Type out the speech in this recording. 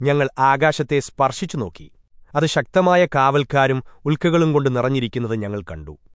ഞങ്ങൾ ആകാശത്തെ സ്പർശിച്ചു നോക്കി. അത് ശക്തമായ കാവൽക്കാരും ഉൽക്കകളും കൊണ്ട് നിറഞ്ഞിരിക്കുന്നത് ഞങ്ങൾ കണ്ടു.